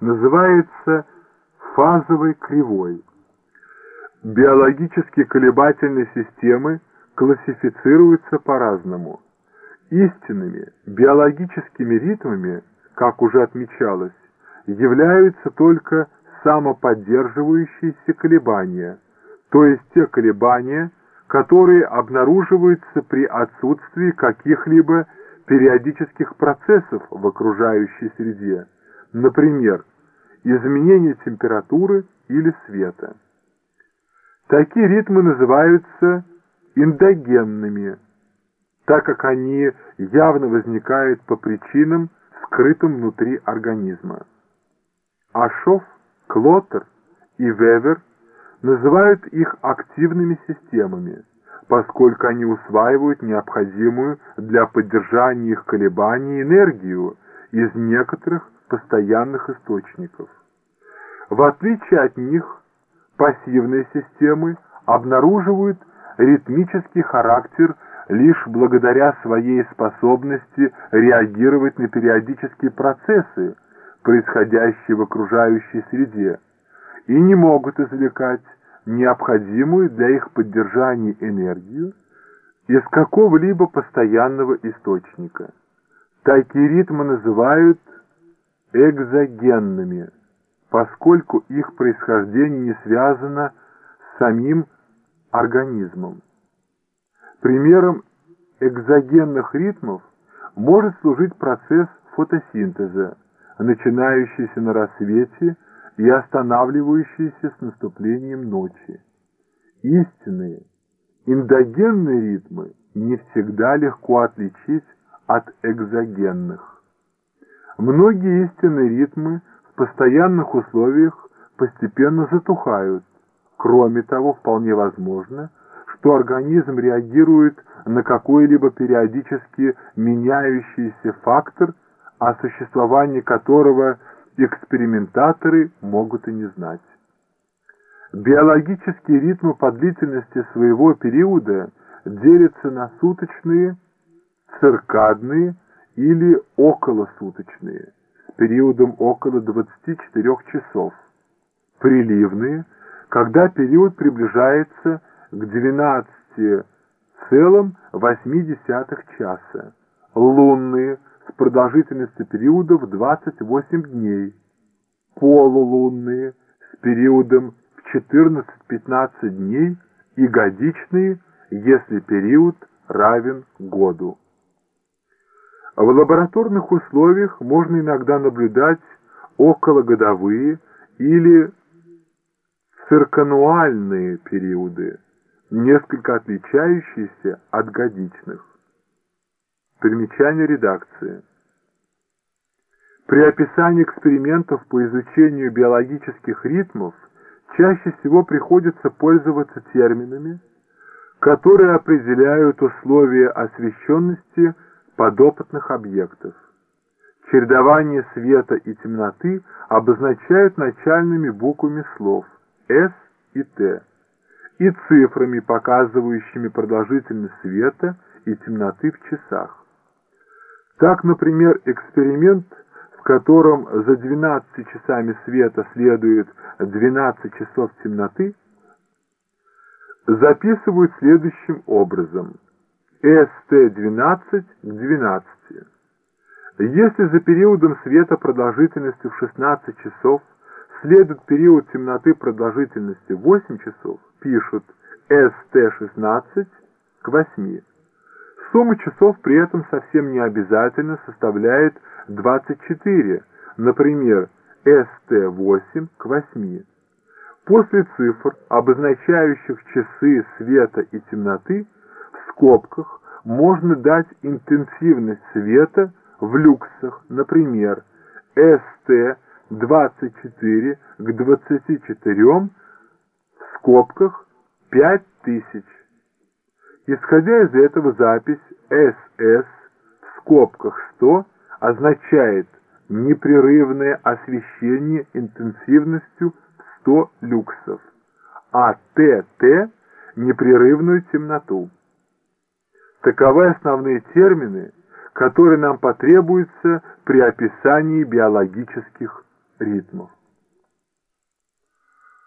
называется фазовой кривой. Биологически колебательные системы классифицируются по-разному. Истинными биологическими ритмами, как уже отмечалось, являются только самоподдерживающиеся колебания, то есть те колебания, которые обнаруживаются при отсутствии каких-либо периодических процессов в окружающей среде, например, изменение температуры или света. Такие ритмы называются эндогенными, так как они явно возникают по причинам, скрытым внутри организма. Ашов, Клотер и Вевер называют их активными системами, поскольку они усваивают необходимую для поддержания их колебаний энергию из некоторых постоянных источников. В отличие от них, пассивные системы обнаруживают ритмический характер лишь благодаря своей способности реагировать на периодические процессы, происходящие в окружающей среде, и не могут извлекать необходимую для их поддержания энергию из какого-либо постоянного источника. Такие ритмы называют экзогенными, поскольку их происхождение не связано с самим организмом. Примером экзогенных ритмов может служить процесс фотосинтеза, начинающийся на рассвете и останавливающийся с наступлением ночи. Истинные, эндогенные ритмы не всегда легко отличить от экзогенных. Многие истинные ритмы в постоянных условиях постепенно затухают. Кроме того, вполне возможно, что организм реагирует на какой-либо периодически меняющийся фактор, о существовании которого экспериментаторы могут и не знать. Биологические ритмы по длительности своего периода делятся на суточные, циркадные или околосуточные с периодом около 24 часов, приливные, когда период приближается к 12,8 часа, лунные с продолжительностью периода в 28 дней, полулунные с периодом в 14-15 дней. И годичные, если период равен году. В лабораторных условиях можно иногда наблюдать окологодовые или циркануальные периоды, несколько отличающиеся от годичных. Примечание редакции. При описании экспериментов по изучению биологических ритмов чаще всего приходится пользоваться терминами, которые определяют условия освещенности подопытных объектов. Чередование света и темноты обозначают начальными буквами слов S и T и цифрами, показывающими продолжительность света и темноты в часах. Так, например, эксперимент, в котором за 12 часами света следует 12 часов темноты, записывают следующим образом. СТ-12 к 12. Если за периодом света продолжительностью в 16 часов следует период темноты продолжительностью 8 часов, пишут СТ-16 к 8. Сумма часов при этом совсем не обязательно составляет 24, например, СТ8 к 8. После цифр, обозначающих часы света и темноты, скобках можно дать интенсивность света в люксах, например, СТ24 к 24 в скобках 5000. Исходя из этого запись СС в скобках 100 означает непрерывное освещение интенсивностью 100 люксов, а ТТ – непрерывную темноту. Таковы основные термины, которые нам потребуются при описании биологических ритмов.